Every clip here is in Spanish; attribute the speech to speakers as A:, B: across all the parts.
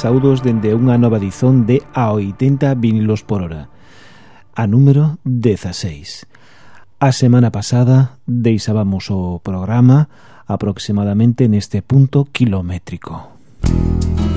A: saudos dende unha nova edición de a 80 vinilos por hora, a número 16. A semana pasada deixábamos o programa aproximadamente neste punto kilométrico. Música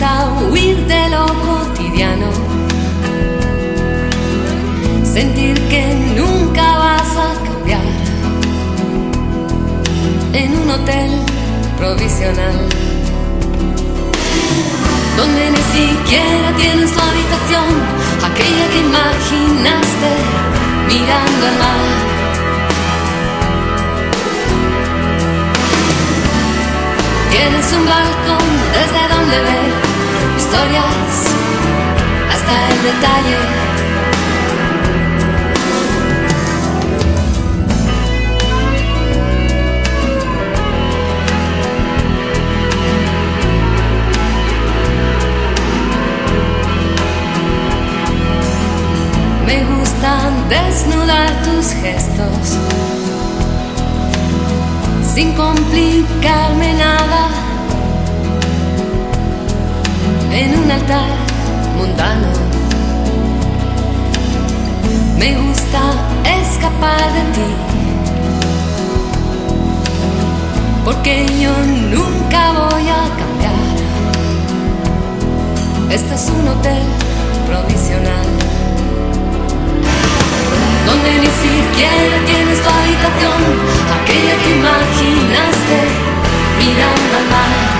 B: Gusta huir de lo cotidiano, sentir que nunca vas a cambiar en un hotel provisional donde ni siquiera tienes tu habitación, aquella que imaginaste mirando al mar. Tienes un balcón desde donde ver historias hasta el detalle. Me gustan desnudar tus gestos sin complicarme nada en un altar mundano. Me gusta escapar de ti porque yo nunca voy a cambiar. Este es un hotel provisional donde ni siquiera tienes tu habitación, aquella que imaginaste mirando al mar.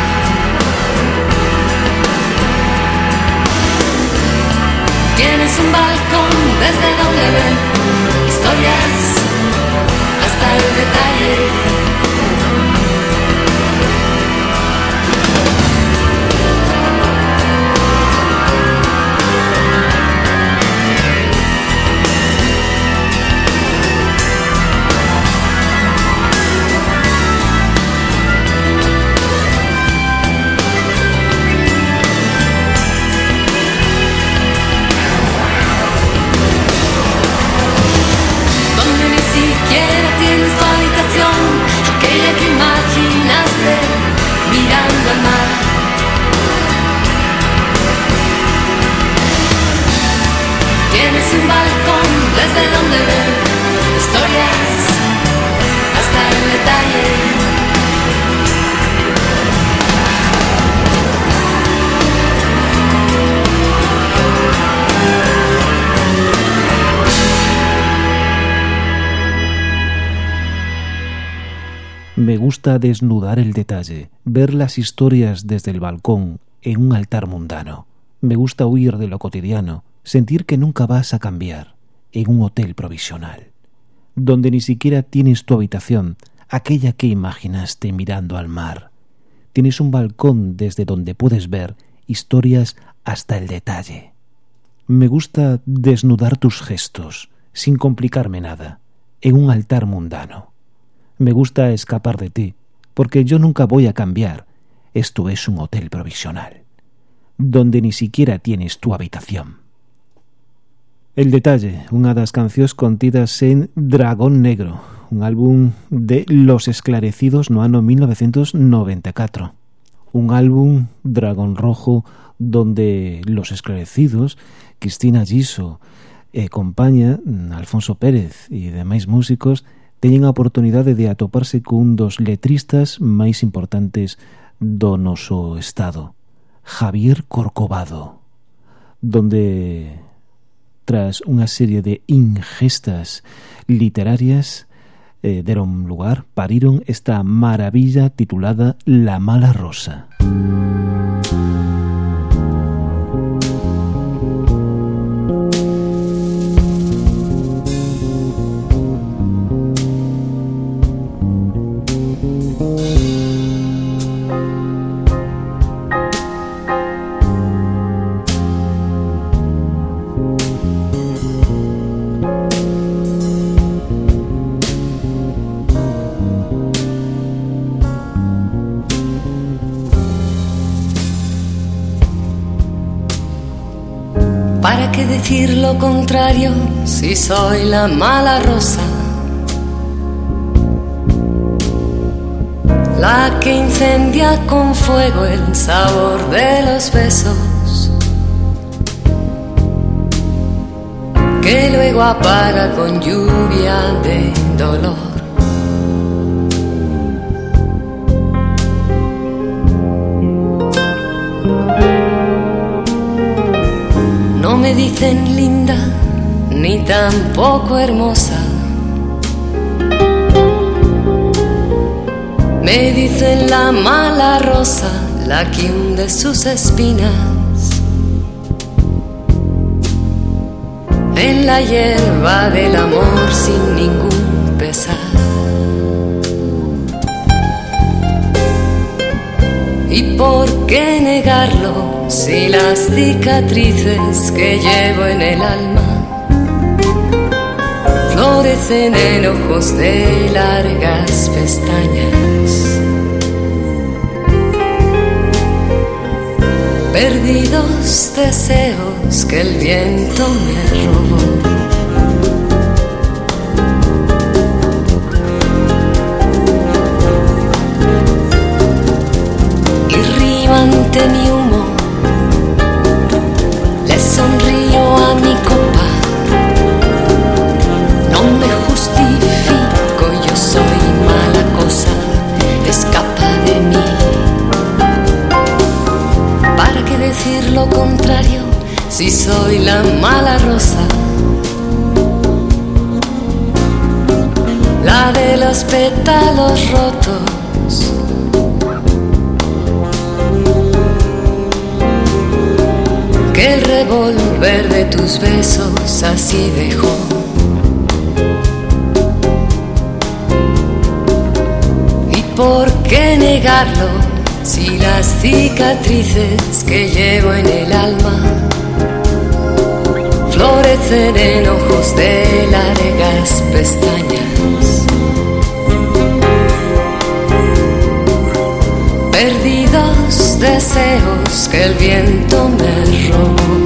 B: Tienes un balcón desde donde ver historias hasta el detalle.
A: Gusta desnudar el detalle, ver las historias desde el balcón en un altar mundano. Me gusta huir de lo cotidiano, sentir que nunca vas a cambiar en un hotel provisional, donde ni siquiera tienes tu habitación, aquella que imaginaste mirando al mar. Tienes un balcón desde donde puedes ver historias hasta el detalle. Me gusta desnudar tus gestos, sin complicarme nada, en un altar mundano. Me gusta escapar de ti, porque yo nunca voy a cambiar. Esto es un hotel provisional, donde ni siquiera tienes tu habitación. El detalle, una das cancións contidas en Dragón Negro, un álbum de Los Esclarecidos no ano 1994. Un álbum Dragón Rojo donde Los Esclarecidos, Cristina Giso eh, e compañía mm, Alfonso Pérez e demais músicos teñen a oportunidade de atoparse cun dos letristas máis importantes do noso estado, Javier Corcovado, donde tras unha serie de ingestas literarias eh, deron lugar, pariron esta maravilla titulada La Mala Rosa. Música
B: si soy la mala rosa? La que incendia con fuego el sabor de los besos. Que luego apaga con lluvia de dolor. me dicen linda ni tampoco hermosa. Me dicen la mala rosa, la que hunde sus espinas. En la hierba del amor sin ningún pesar. ¿Y por qué negarlo? si las cicatrices que llevo en el alma florecen en ojos de largas pestañas. Perdidos deseos que el viento me robó. Así dejó. ¿Y por qué negarlo si las cicatrices que llevo en el alma florecen en ojos de largas pestañas? Perdidos deseos que el viento me robó.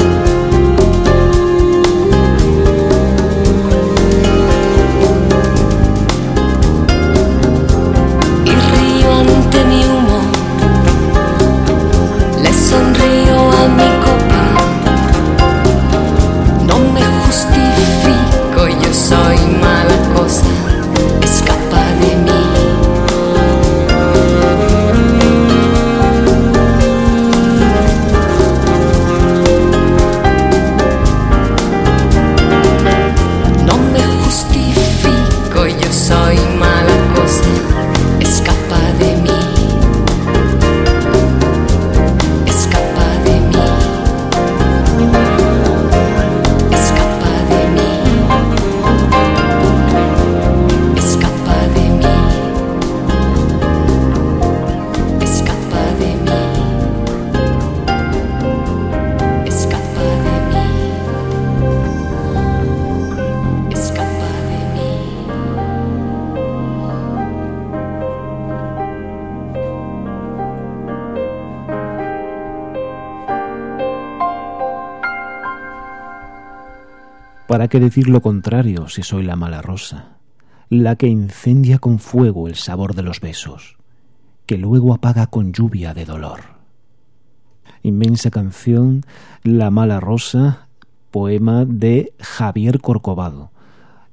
A: ¿Para qué decir lo contrario si soy la mala rosa? La que incendia con fuego el sabor de los besos, que luego apaga con lluvia de dolor. Inmensa canción La mala rosa, poema de Javier Corcovado.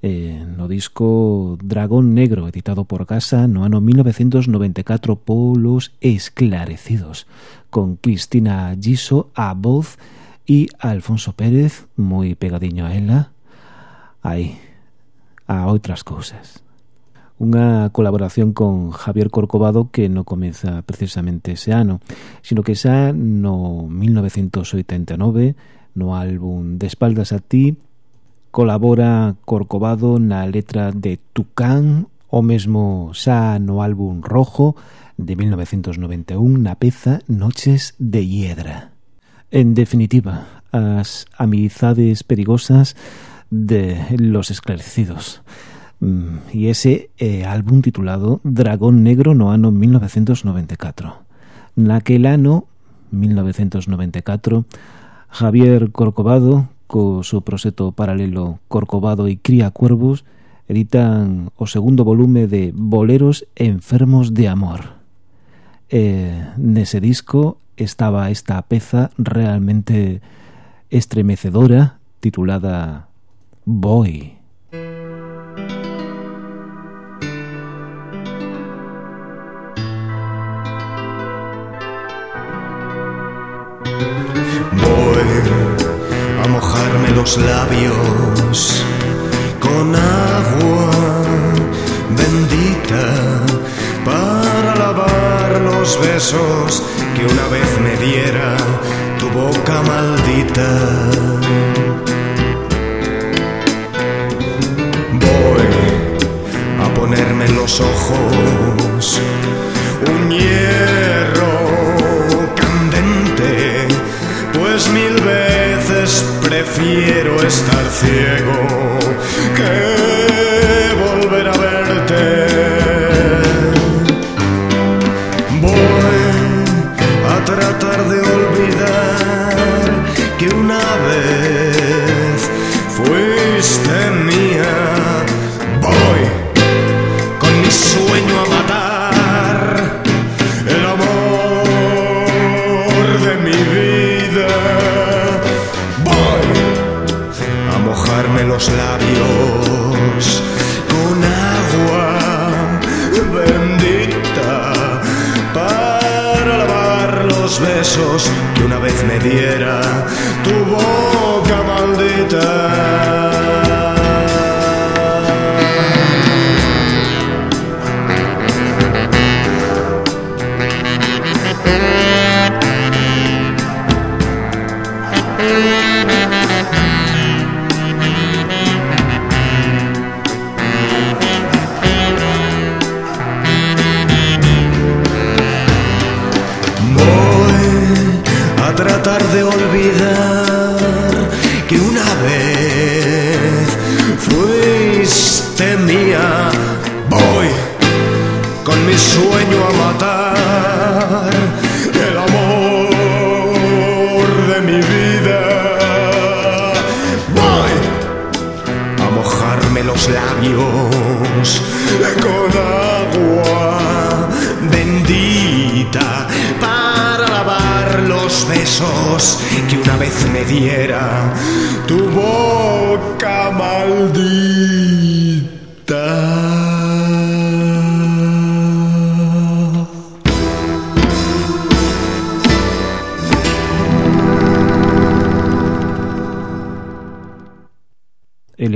A: Eh, no disco Dragón Negro, editado por Casa no ano 1994 polos esclarecidos, con Cristina Giso a voz y Alfonso Pérez, muy pegadiño a ela, aí a outras cousas. Unha colaboración con Javier Corcovado que non comeza precisamente ese ano, sino que xa no 1989, no álbum De espaldas a ti, colabora Corcovado na letra de Tucán, o mesmo xa no álbum Rojo de 1991 na peza Noches de Hiedra. En definitiva, as amizades perigosas de Los Esclarecidos mm, y ese eh, álbum titulado Dragón Negro no ano 1994. Naquel ano 1994 Javier Corcovado co seu proxecto paralelo Corcovado e Cría Cuervos editan o segundo volume de Boleros Enfermos de Amor. Eh, nese disco estaba esta peza realmente estremecedora titulada Boy.
C: a mojarme los labios con agua bendita para lavar los besos que una vez me diera tu boca maldita. En los ojos. Un hierro candente, pues mil veces prefiero estar ciego que volver a sueño a matar el amor de mi vida. Voy a mojarme los labios con agua bendita los besos que una vez me diera tu boca maldita.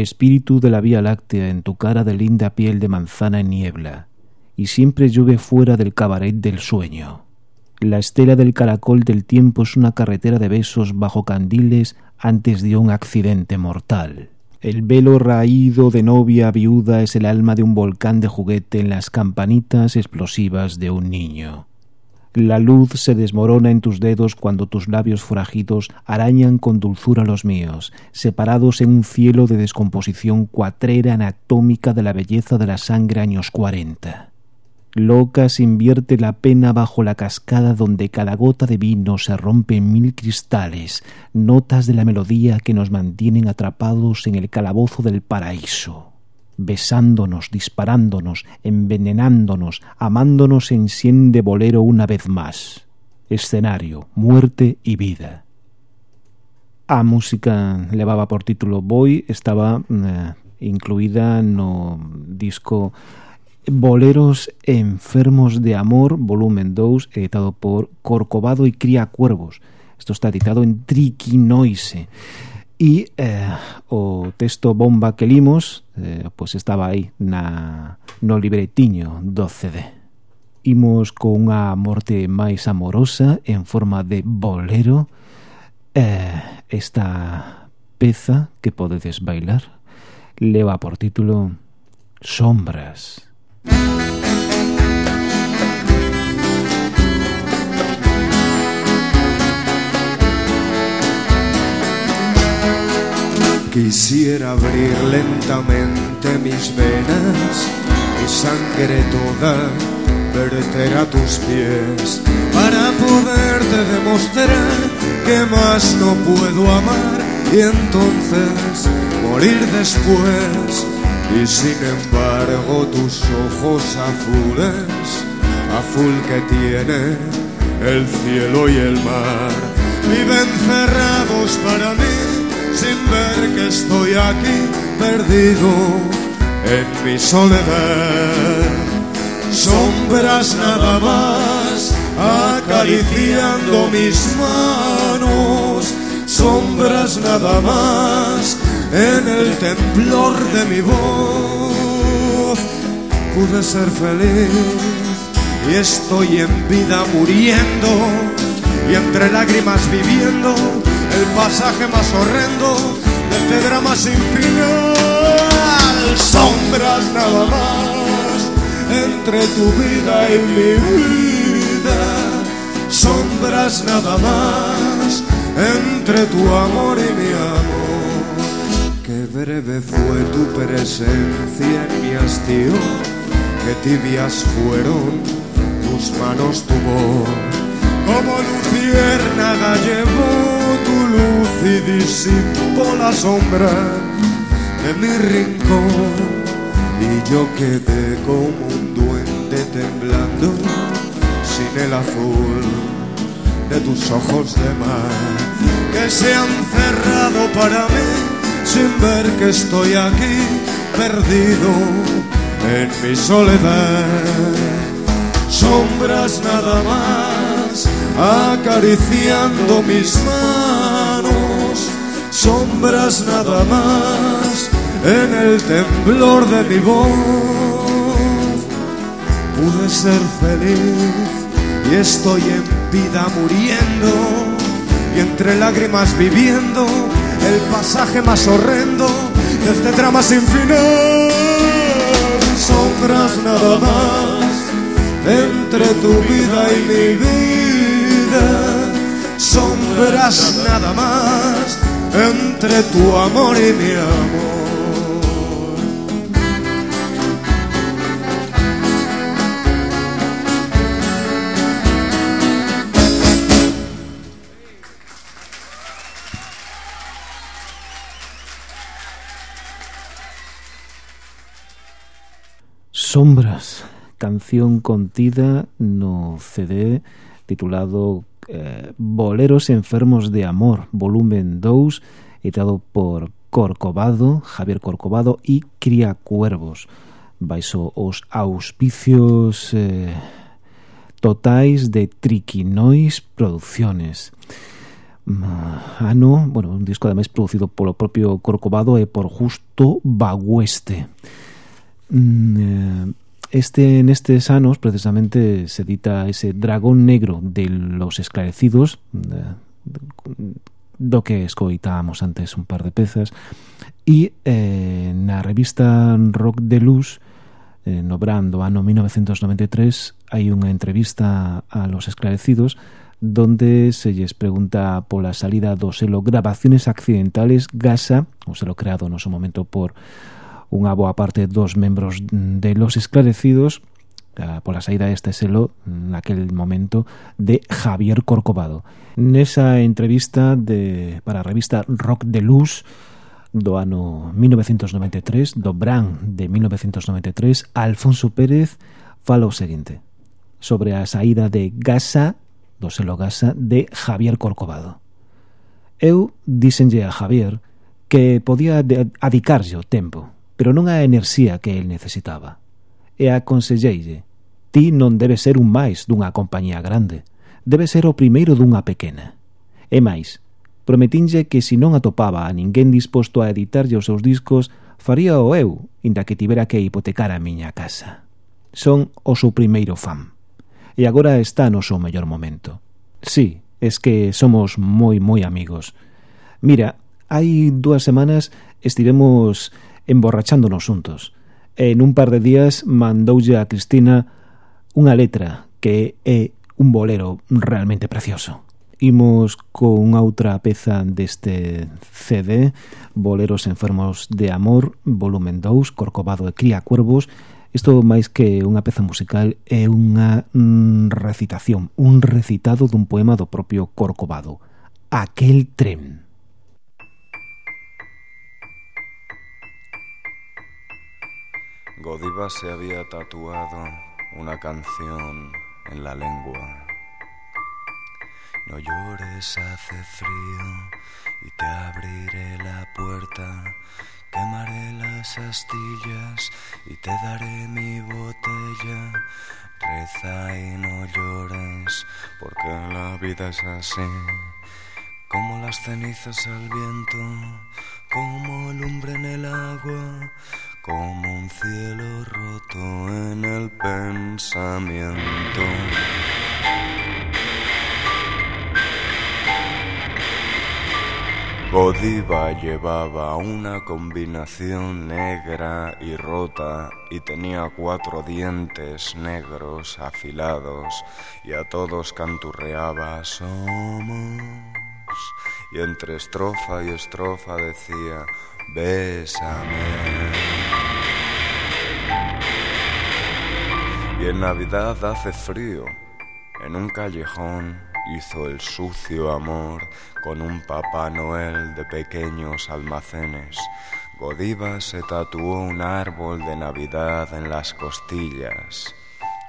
A: Espíritu de la Vía Láctea en tu cara de linda piel de manzana en niebla, y siempre llueve fuera del cabaret del sueño. La estela del caracol del tiempo es una carretera de besos bajo candiles antes de un accidente mortal. El velo raído de novia viuda es el alma de un volcán de juguete en las campanitas explosivas de un niño. La luz se desmorona en tus dedos cuando tus labios forajidos arañan con dulzura los míos, separados en un cielo de descomposición cuatrera anatómica de la belleza de la sangre años cuarenta. Loca se invierte la pena bajo la cascada donde cada gota de vino se rompe en mil cristales, notas de la melodía que nos mantienen atrapados en el calabozo del paraíso. besándonos, disparándonos, envenenándonos, amándonos enciende bolero una vez más. Escenario, muerte y vida. A música levaba por título Boy, estaba eh, incluída no disco Boleros enfermos de amor, volumen 2, editado por Corcovado y Cría Cuervos. Esto está editado en Triquinoise e eh, o texto bomba que limos eh, pois estaba aí na, no libretiño do CD. Imos con unha morte máis amorosa en forma de bolero eh, esta peza que podedes bailar leva por título Sombras. Sombras.
D: Quisiera abrir lentamente mis venas, mi sangre toda, verter a tus pies, para poderte demostrar que más no puedo amar y entonces morir después. Y sin embargo tus ojos azules, azul que tiene el cielo y el mar, viven cerrados para mí sin ver que estoy aquí perdido en mi soledad. Sombras nada más acariciando mis manos, sombras nada más en el temblor de mi voz. Pude ser feliz y estoy en vida muriendo y entre lágrimas viviendo el pasaje más horrendo de este drama sin final. Sombras nada más entre tu vida y mi vida. Sombras nada más entre tu amor y mi amor. Qué breve fue tu presencia en mi hastío, qué tibias fueron tus manos, tu voz. Como luciérnaga llevó tu luz y disipó la sombra de mi rincón. Y yo quedé como un duende temblando sin el azul de tus ojos de mar que se han cerrado para mí sin ver que estoy aquí perdido en mi soledad. Sombras nada más acariciando mis manos, sombras nada más en el temblor de mi voz. Pude ser feliz y estoy en vida muriendo y entre lágrimas viviendo el pasaje más horrendo de este drama sin final. Sombras nada más entre tu vida y mi vida. Sombras nada más entre tu amor y mi amor.
A: Sombras, canción contida no CD titulado eh, Boleros Enfermos de Amor, volumen 2, editado por Corcovado, Javier Corcovado e Cría Cuervos. Baixo os auspicios eh, totais de Triquinois Producciones. Mm, ano, bueno, un disco ademais producido polo propio Corcovado e por Justo Bagueste. Mm, eh, Este, en estes anos, precisamente, se edita ese Dragón Negro de los Esclarecidos, do que escoitábamos antes un par de pezas, e eh, na revista Rock de Luz, eh, no brando ano 1993, hai unha entrevista a los Esclarecidos donde se lles pregunta pola salida do selo Grabaciones Accidentales Gasa, un selo creado no seu momento por unha boa parte dos membros de los esclarecidos ah, pola saída deste selo naquel momento de Javier Corcovado. Nesa entrevista de, para a revista Rock de Luz do ano 1993, do Bran de 1993, Alfonso Pérez fala o seguinte sobre a saída de Gaza, do selo Gaza, de Javier Corcovado. Eu dísenlle a Javier que podía adicarlle o tempo pero non a enerxía que el necesitaba. E aconselleille, ti non debe ser un máis dunha compañía grande, debe ser o primeiro dunha pequena. E máis, prometinlle que se non atopaba a ninguén disposto a editarlle os seus discos, faría o eu, inda que tibera que hipotecar a miña casa. Son o seu primeiro fan. E agora está no seu mellor momento. Sí, es que somos moi moi amigos. Mira, hai dúas semanas estivemos emborrachándonos xuntos. E un par de días mandoulle a Cristina unha letra que é un bolero realmente precioso. Imos con outra peza deste CD, Boleros enfermos de amor, volumen 2, Corcovado e cría cuervos. Isto máis que unha peza musical é unha mm, recitación, un recitado dun poema do propio Corcovado, Aquel tren.
E: Godiva se había tatuado una canción en la lengua. No llores, hace frío y te abriré la puerta. Quemaré las astillas y te daré mi botella. Reza y no llores, porque la vida es así. Como las cenizas al viento, como lumbre en el agua, como un cielo roto en el pensamiento. Godiva llevaba una combinación negra y rota y tenía cuatro dientes negros afilados y a todos canturreaba somos y entre estrofa y estrofa decía bésame. En Navidad hace frío. En un callejón hizo el sucio amor con un Papá Noel de pequeños almacenes. Godiva se tatuó un árbol de Navidad en las costillas.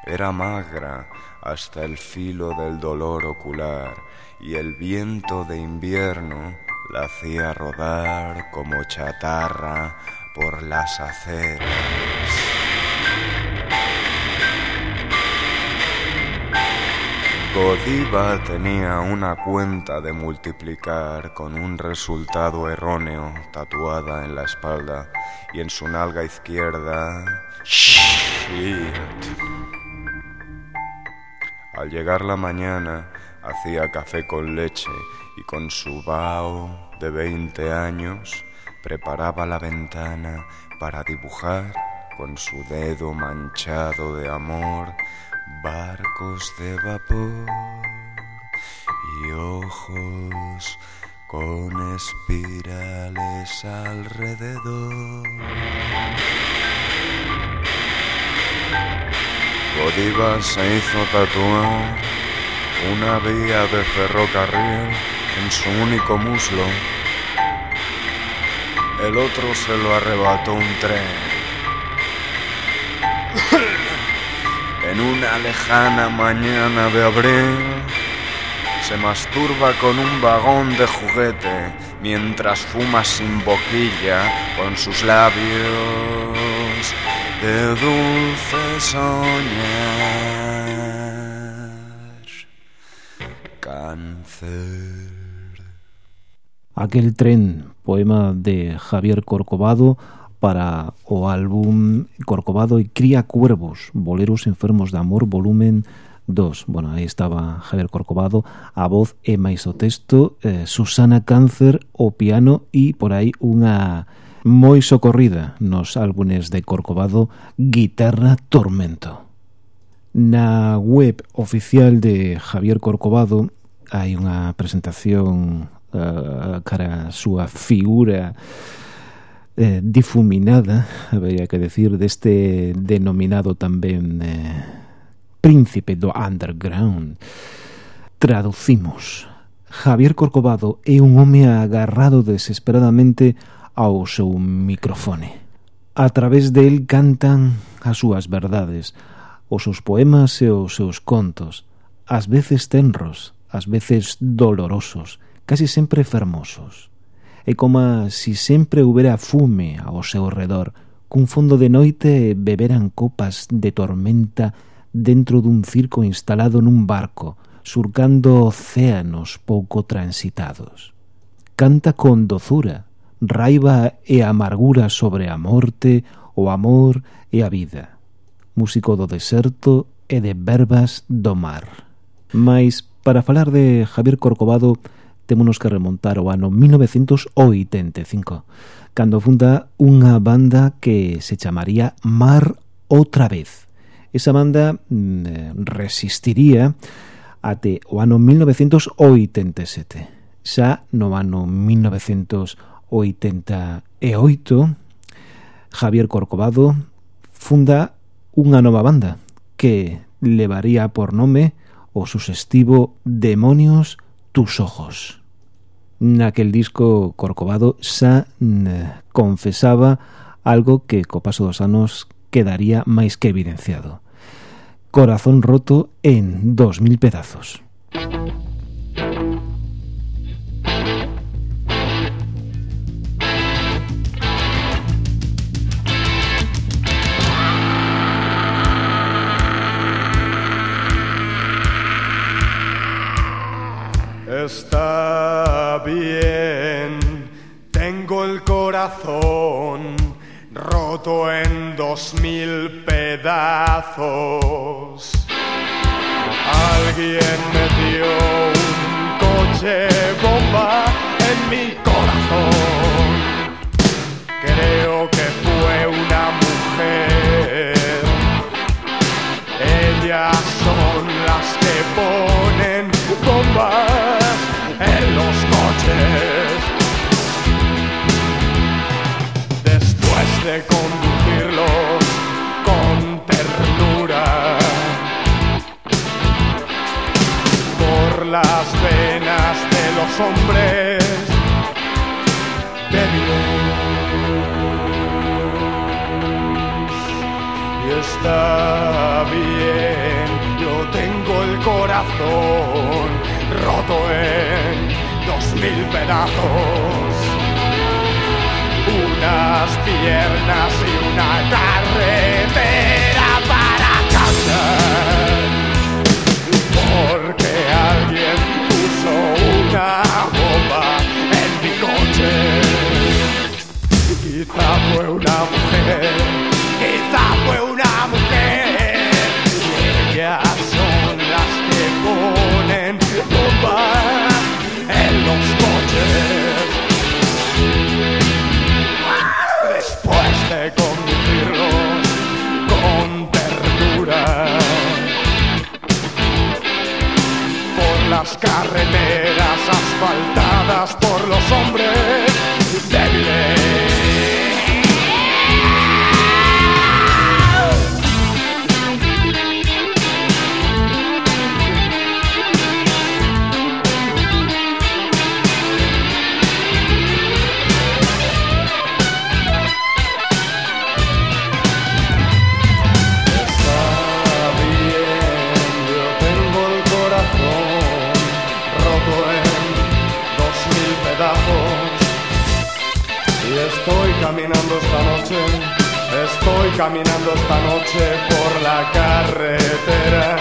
E: Era magra hasta el filo del dolor ocular y el viento de invierno la hacía rodar como chatarra por las aceras. Godiva tenía una cuenta de multiplicar con un resultado erróneo tatuada en la espalda y en su nalga izquierda. Shit. Al llegar la mañana, hacía café con leche y con su bao de 20 años preparaba la ventana para dibujar con su dedo manchado de amor barcos de vapor y ojos con espirales alrededor. Godiva se hizo tatuar una vía de ferrocarril en su único muslo. El otro se lo arrebató un tren. En una lejana mañana de abril se masturba con un vagón de juguete mientras fuma sin boquilla con sus labios de dulce soñar. Cáncer.
A: Aquel tren, poema de Javier Corcovado, para o álbum Corcovado e Cría Cuervos, Boleros Enfermos de Amor, volumen 2. Bueno, aí estaba Javier Corcovado, a voz e máis o texto, eh, Susana Cáncer, o piano e por aí unha moi socorrida nos álbumes de Corcovado, Guitarra Tormento. Na web oficial de Javier Corcovado hai unha presentación uh, cara a súa figura eh, difuminada, habría que decir, deste denominado tamén eh, príncipe do underground. Traducimos. Javier Corcovado é un home agarrado desesperadamente ao seu microfone. A través del cantan as súas verdades, os seus poemas e os seus contos, ás veces tenros, ás veces dolorosos, casi sempre fermosos. É como si sempre houbera fume ao seu redor, cun fondo de noite beberan copas de tormenta dentro dun circo instalado nun barco, surcando océanos pouco transitados. Canta con dozura, raiva e amargura sobre a morte, o amor e a vida. Músico do deserto e de verbas do mar. Mais, para falar de Javier Corcovado, Témonos que remontar ao ano 1985, cando funda unha banda que se chamaría Mar Outra Vez. Esa banda mm, resistiría até o ano 1987. Xa no ano 1988, Javier Corcovado funda unha nova banda que levaría por nome o susestivo Demonios tus ojos. Naquel disco Corcovado xa mm, eh, confesaba algo que co paso dos anos quedaría máis que evidenciado. Corazón roto en dos mil pedazos.
C: Música Está bien, tengo el corazón roto en dos mil pedazos. Alguien metió un coche bomba en mi corazón. Creo que fue una mujer. Ellas son las que ponen bombas en los coches. Después de conducirlos con ternura por las venas de los hombres débiles. Y está bien, yo tengo el corazón roto en dos mil pedazos. Unas piernas y una carretera para casa. Porque alguien puso una bomba en mi coche. Quizá fue una mujer, quizá fue una mujer. Ellas son las que ponen bombas de conducirlos con ternura por las carreteras asfaltadas por los hombres débiles. Caminando esta noche, estoy caminando esta noche por la carretera.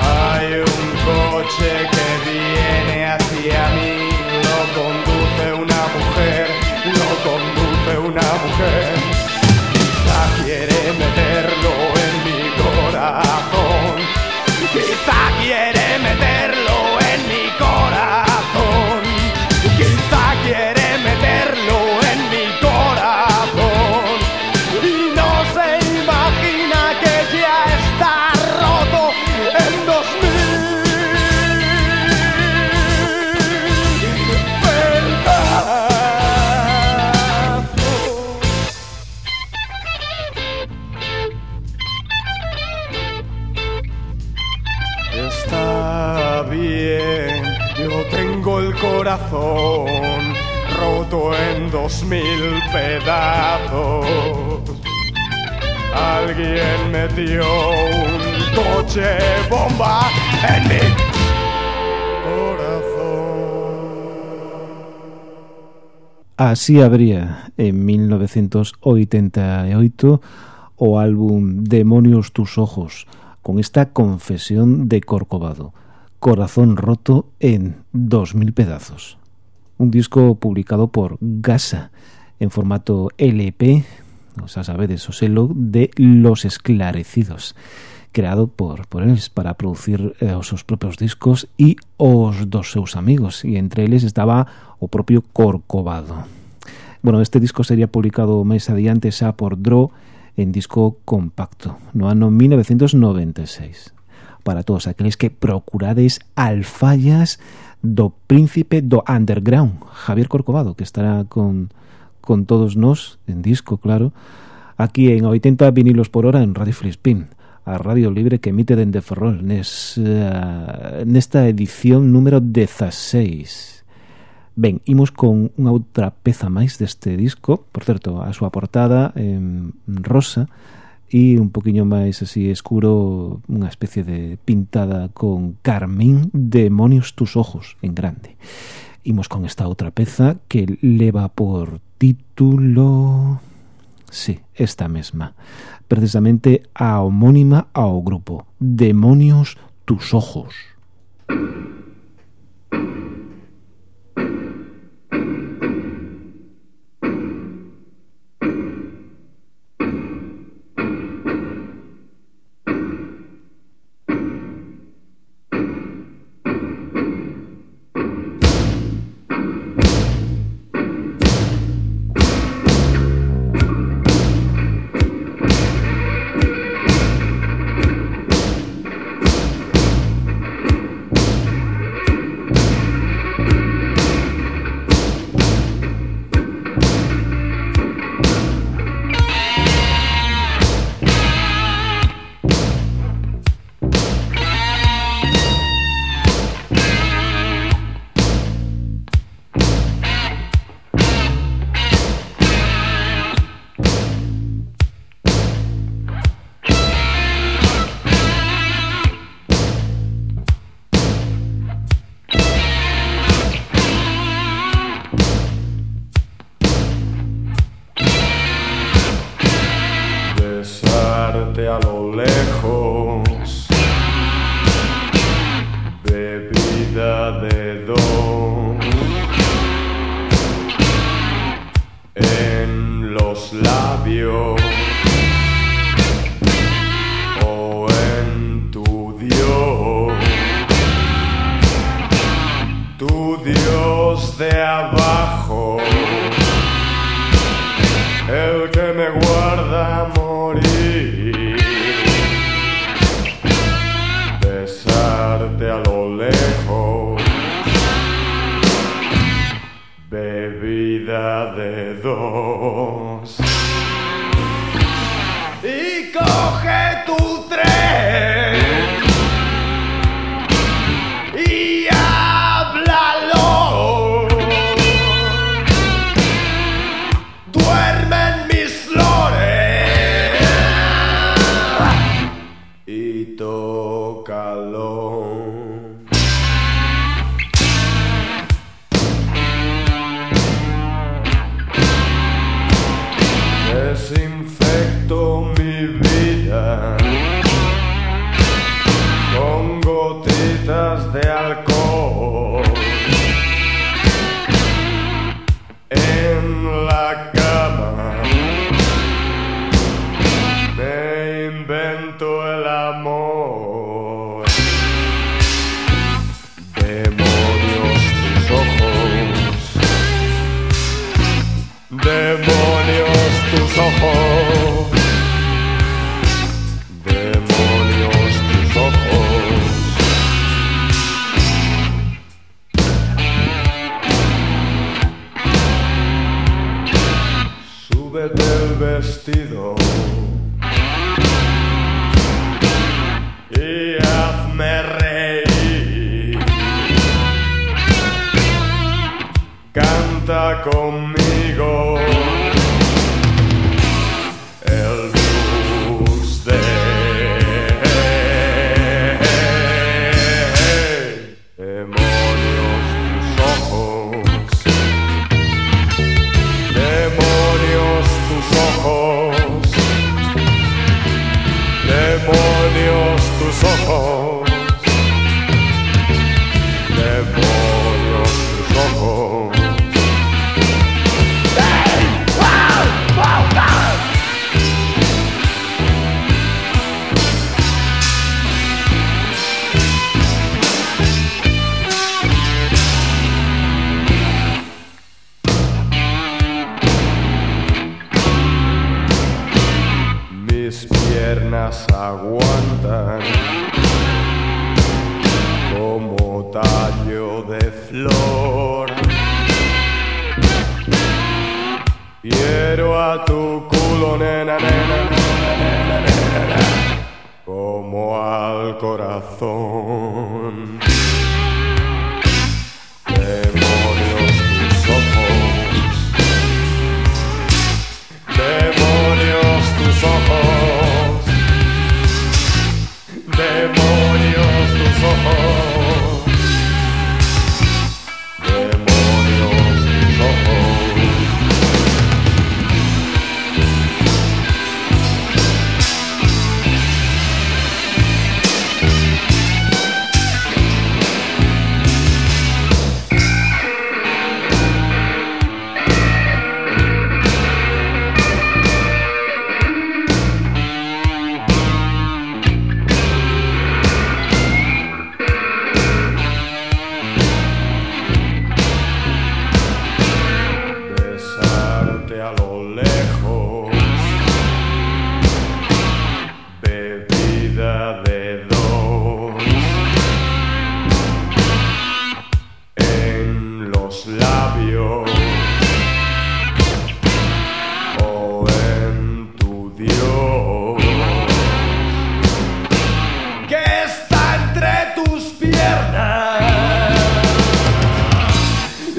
C: Hay un coche que viene hacia mí, lo conduce una mujer, lo conduce una mujer. Quizá quiere meterlo en mi corazón. Quizá quiere meterlo Alguien metió un coche bomba en mi corazón.
A: Así habría en 1988 o álbum Demonios tus ojos, con esta confesión de Corcovado, Corazón roto en 2000 pedazos. Un disco publicado por Gasa en formato LP, o xa sabedes, o selo de Los Esclarecidos, creado por, por eles para producir eh, os seus propios discos e os dos seus amigos, e entre eles estaba o propio Corcovado. Bueno, este disco sería publicado máis adiante xa por Dro en disco compacto, no ano 1996. Para todos aqueles que procurades alfallas do príncipe do underground, Javier Corcovado, que estará con con todos nós, en disco, claro, aquí en 80 vinilos por hora en Radio Flispin, a Radio Libre que emite dende Ferrol, nes, uh, nesta edición número 16. Ben, imos con unha outra peza máis deste disco, por certo, a súa portada en rosa, e un poquinho máis así escuro, unha especie de pintada con carmín, demonios tus ojos, en grande. Imos con esta outra peza que leva por título... Sí, esta mesma. Precisamente a homónima ao grupo Demonios tus ojos.
D: Quiero a tu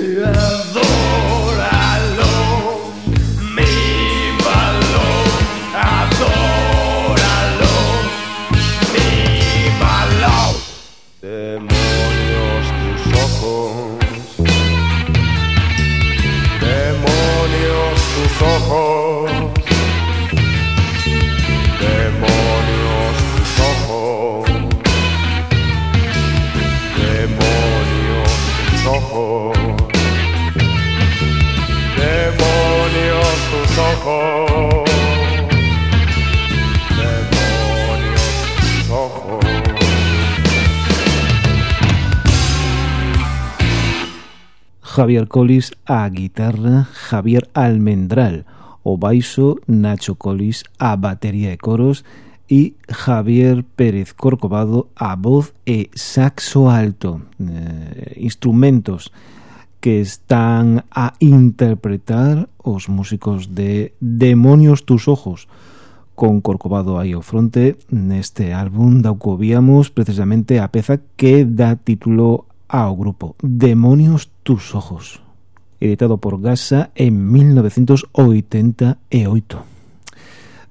D: ever. Javier Colis á guitarra, Javier Almendral o baixo, Nacho Colis á batería e coros e Javier Pérez Corcovado á voz e saxo alto, eh, instrumentos que están a interpretar os músicos de Demonios tus ojos, con Corcovado aí ao fronte neste álbum da que precisamente a peza que dá título ao grupo Demonios tus ojos, editado por Gasa en 1988.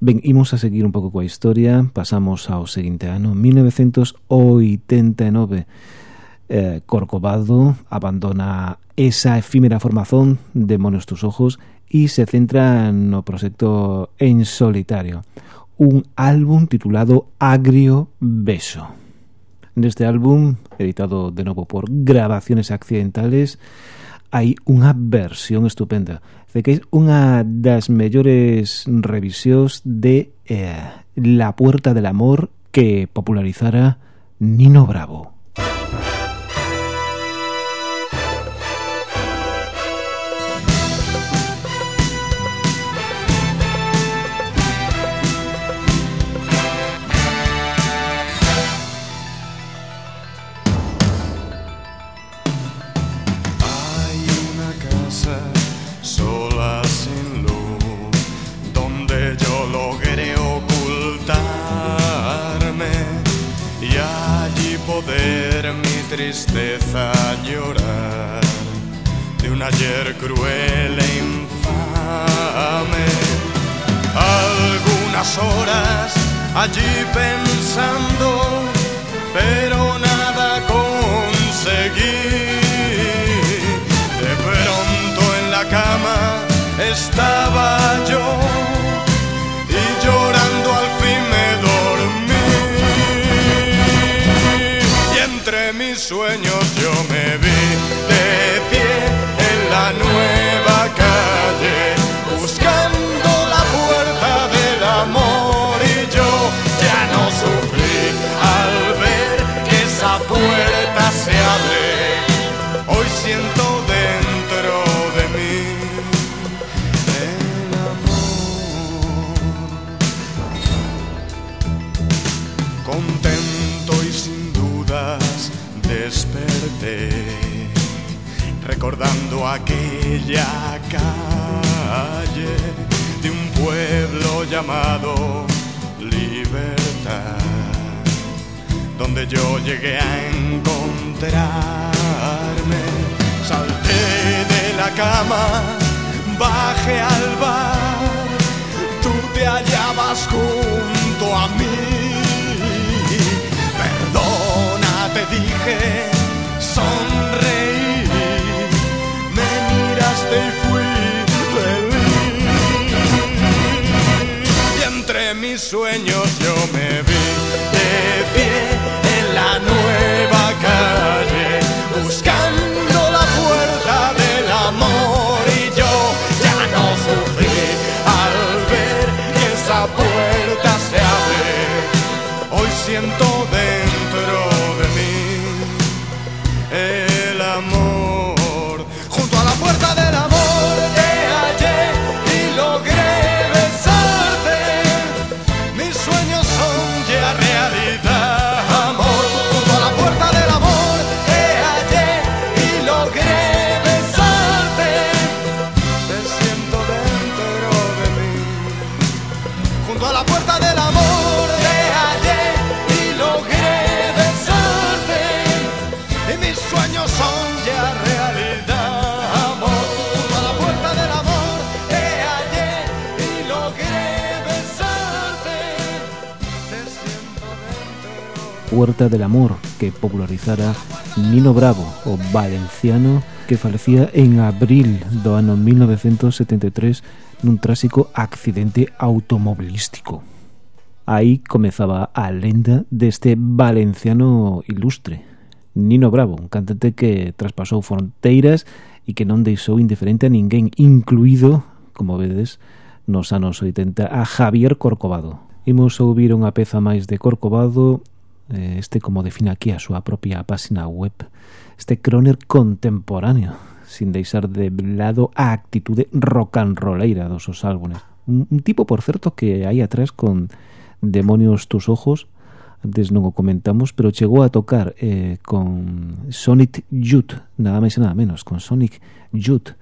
D: Ben, imos a seguir un pouco coa historia, pasamos ao seguinte ano, 1989. Eh, Corcovado abandona esa efímera formación Demonios tus ojos e se centra no proxecto en solitario, un álbum titulado Agrio Beso neste álbum, editado de novo por Grabaciones Accidentales, hai unha versión estupenda. De que é unha das mellores revisións de eh, La Puerta del Amor que popularizara Nino Bravo.
F: Sueños yo Puerta del Amor, que
A: popularizara Nino Bravo, o valenciano, que falecía en abril do ano 1973 nun trásico accidente automobilístico. Aí comezaba a lenda deste valenciano ilustre, Nino Bravo, un cantante que traspasou fronteiras e que non deixou indiferente a ninguén, incluído, como vedes, nos anos 80 a Javier Corcovado. Imos ouvir unha peza máis de Corcovado Eh, este como define aquí a súa propia páxina web, este croner contemporáneo, sin deixar de lado a actitude rock and rolleira dos seus álbumes. Un, un tipo, por certo, que aí atrás con Demonios tus ojos, antes non o comentamos, pero chegou a tocar eh, con Sonic Youth, nada máis e nada menos, con Sonic Youth,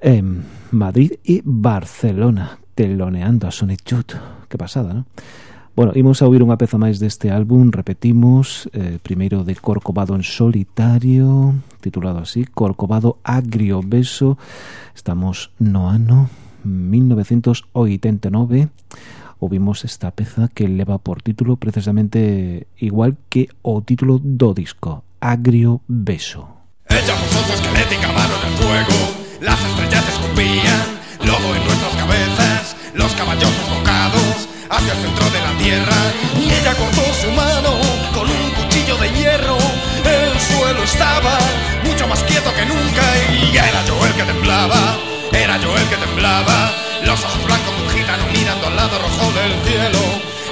A: en Madrid e Barcelona, teloneando a Sonic Youth. Que pasada, non? Bueno, imos a ouvir unha peza máis deste álbum, repetimos, eh, primeiro de Corcovado en solitario, titulado así, Corcovado agrio beso, estamos no ano 1989, ouvimos esta peza que leva por título precisamente igual que o título do disco, Agrio beso.
D: Echamos su esquelética mano en el fuego, las estrellas escupían, lodo en nuestras cabezas, los caballos desbocados hacia el centro de la tierra, y ella cortó su mano con un cuchillo de hierro, el suelo estaba mucho más quieto que nunca, y era yo el que temblaba, era yo el que temblaba, los ojos blancos de un gitano mirando al lado rojo del cielo.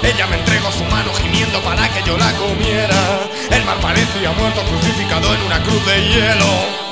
D: Ella me entregó su mano gimiendo para que yo la comiera. El mar parecía muerto crucificado en una cruz de hielo.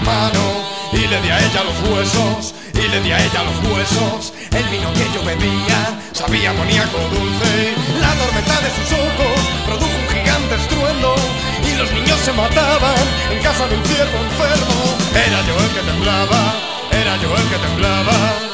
D: Mano y le di a ella los huesos, y le di a ella los huesos. El vino que yo bebía sabía amoníaco dulce. La tormenta de sus ojos produjo un gigante estruendo y los niños se mataban en casa de un ciervo enfermo. Era yo el que temblaba, era yo el que temblaba.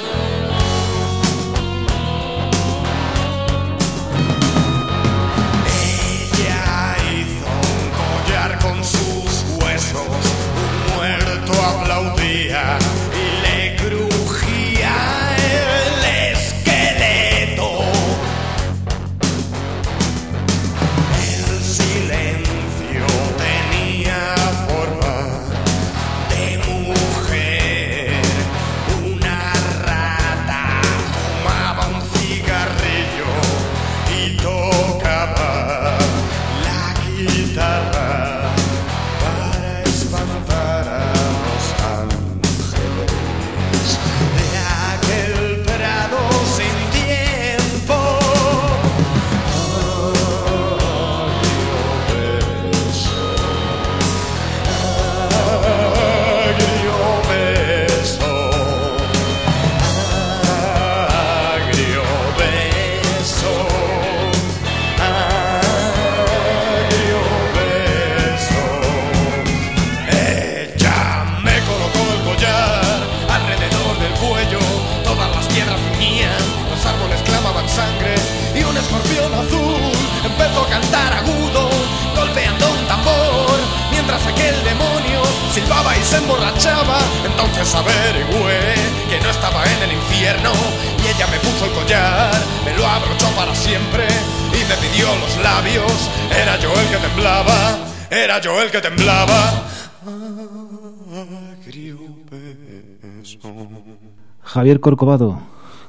D: emborrachaba. Entonces averigüé que no estaba en el infierno y ella me puso el collar, me lo abrochó para siempre y me pidió los labios. Era yo el que temblaba, era yo el que temblaba.
A: Javier Corcovado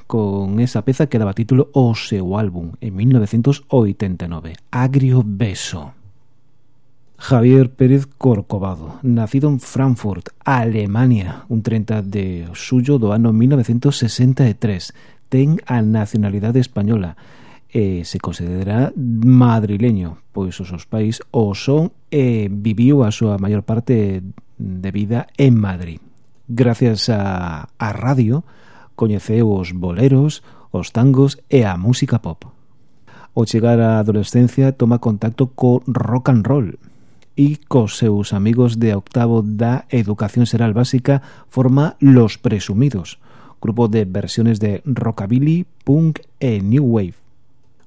A: con esa peza que daba título o seu álbum en 1989, Agrio Beso. Javier Pérez Corcovado, nacido en Frankfurt, Alemania, un 30 de suyo do ano 1963, ten a nacionalidade española e se considera madrileño, pois os seus pais o son e viviu a súa maior parte de vida en Madrid. Gracias a, a radio, coñeceu os boleros, os tangos e a música pop. Ao chegar á adolescencia, toma contacto co rock and roll, e cos seus amigos de octavo da Educación Seral Básica forma Los Presumidos, grupo de versiones de rockabilly, punk e new wave,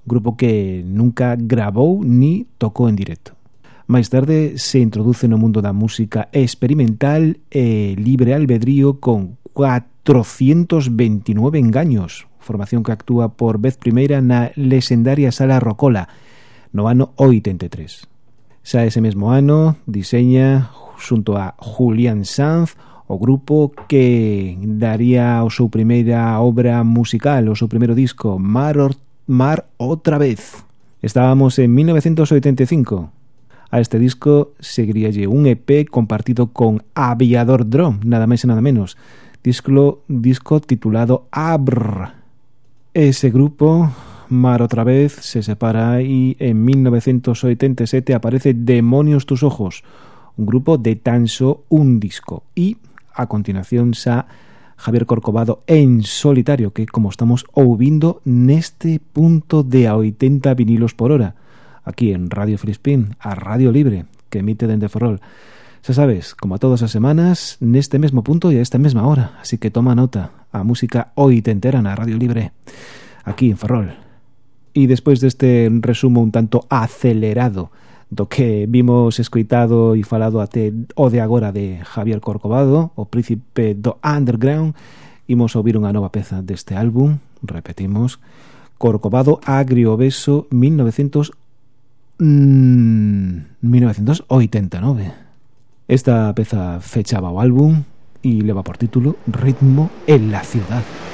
A: grupo que nunca grabou ni tocou en directo. Máis tarde se introduce no mundo da música experimental e libre albedrío con 429 engaños, formación que actúa por vez primeira na lesendaria Sala Rocola no ano 83. Xa ese mesmo ano diseña xunto a Julián Sanz o grupo que daría o seu primeira obra musical, o seu primeiro disco, Mar, Or Mar Outra Vez. Estábamos en 1985. A este disco seguiríalle un EP compartido con Aviador Drone, nada máis e nada menos. Disco, disco titulado Abr. Ese grupo Mar otra vez, se separa y en 1987 aparece Demonios tus ojos, un grupo de tan só un disco. Y a continuación xa Javier Corcovado en solitario, que como estamos ouvindo neste punto de a 80 vinilos por hora aquí en Radio Filispín, a Radio Libre, que emite dende Ferrol. Xa sabes, como a todas as semanas, neste mesmo punto e a esta mesma hora, así que toma nota, a música oitentera na Radio Libre, aquí en Ferrol. E despois deste resumo un tanto acelerado do que vimos escoitado e falado até o de agora de Javier Corcovado, o príncipe do underground, imos ouvir unha nova peza deste álbum, repetimos, Corcovado Agrio Beso 1900 mm, 1989. Esta peza fechaba o álbum e leva por título Ritmo en la ciudad.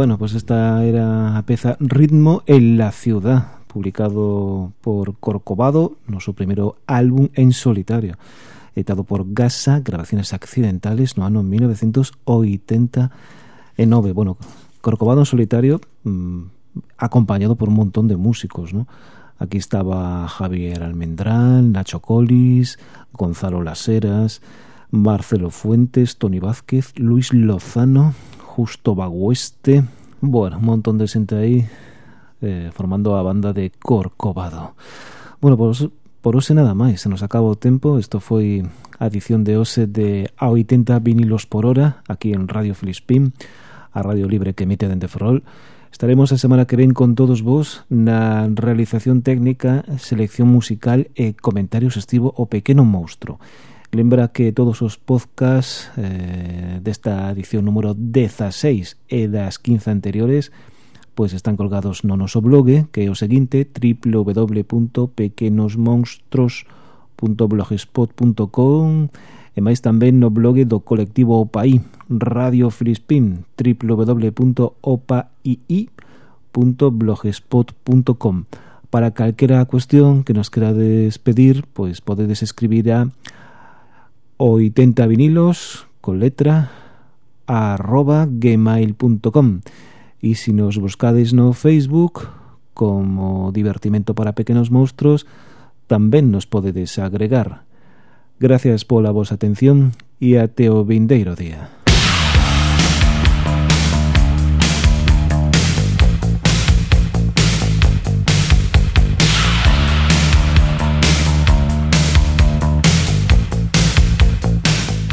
A: Bueno, pues esta era a peza Ritmo en la ciudad, publicado por Corcovado, no su primeiro álbum en solitario, editado por Gasa, Grabaciones Accidentales, no ano 1989. Bueno, Corcovado en solitario, mmm, acompañado por un montón de músicos, ¿no? Aquí estaba Javier Almendral, Nacho Colis, Gonzalo Laseras, Marcelo Fuentes, Tony Vázquez, Luis Lozano, justo bajo este. Bueno, un montón de gente aí eh, formando a banda de Corcovado. Bueno, pues por hoxe nada máis, se nos acaba o tempo, isto foi a edición de hoxe de a 80 vinilos por hora, aquí en Radio Filispín, a Radio Libre que emite dende Ferrol. Estaremos a semana que ven con todos vos na realización técnica, selección musical e comentarios estivo o pequeno monstro. Lembra que todos os podcast eh, desta edición número 16 e das 15 anteriores pois están colgados no noso blog, que é o seguinte www.pequenosmonstros.blogspot.com e máis tamén no blog do colectivo OPAI, Radio Frispin, www.opaii.blogspot.com. Para calquera cuestión que nos querades pedir, pois podedes escribir a 80 vinilos con letra arroba gmail.com y si nos buscades no Facebook como divertimento para pequenos monstruos tamén nos podedes agregar. Gracias pola vosa atención e até o vindeiro día.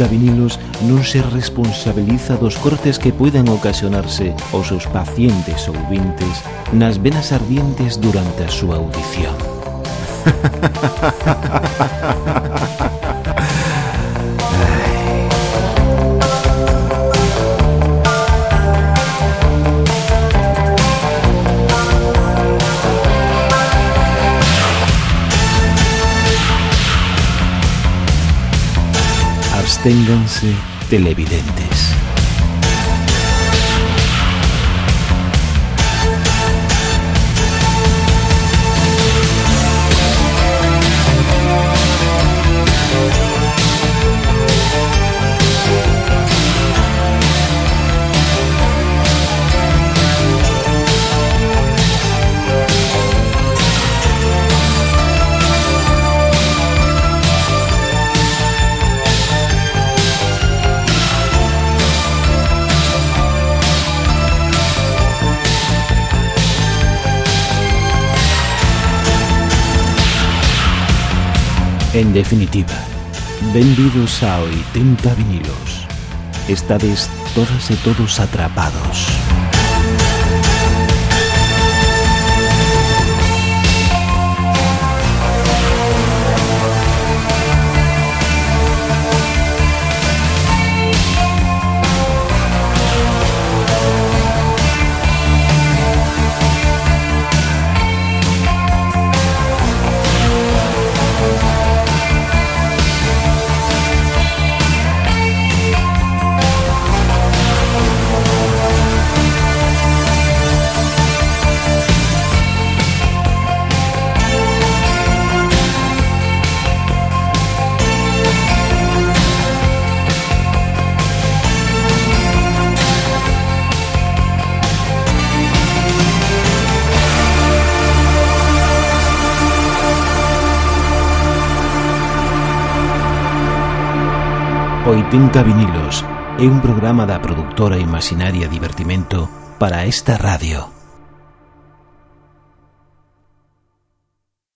A: venda vinilos non se responsabiliza dos cortes que poden ocasionarse aos seus pacientes ou vintes nas venas ardientes durante a súa audición. absténganse televidentes. En definitiva, benvidos a 80 vinilos. Estades todas e todos atrapados. 80 vinilos é un programa da productora Imaginaria Divertimento para esta radio.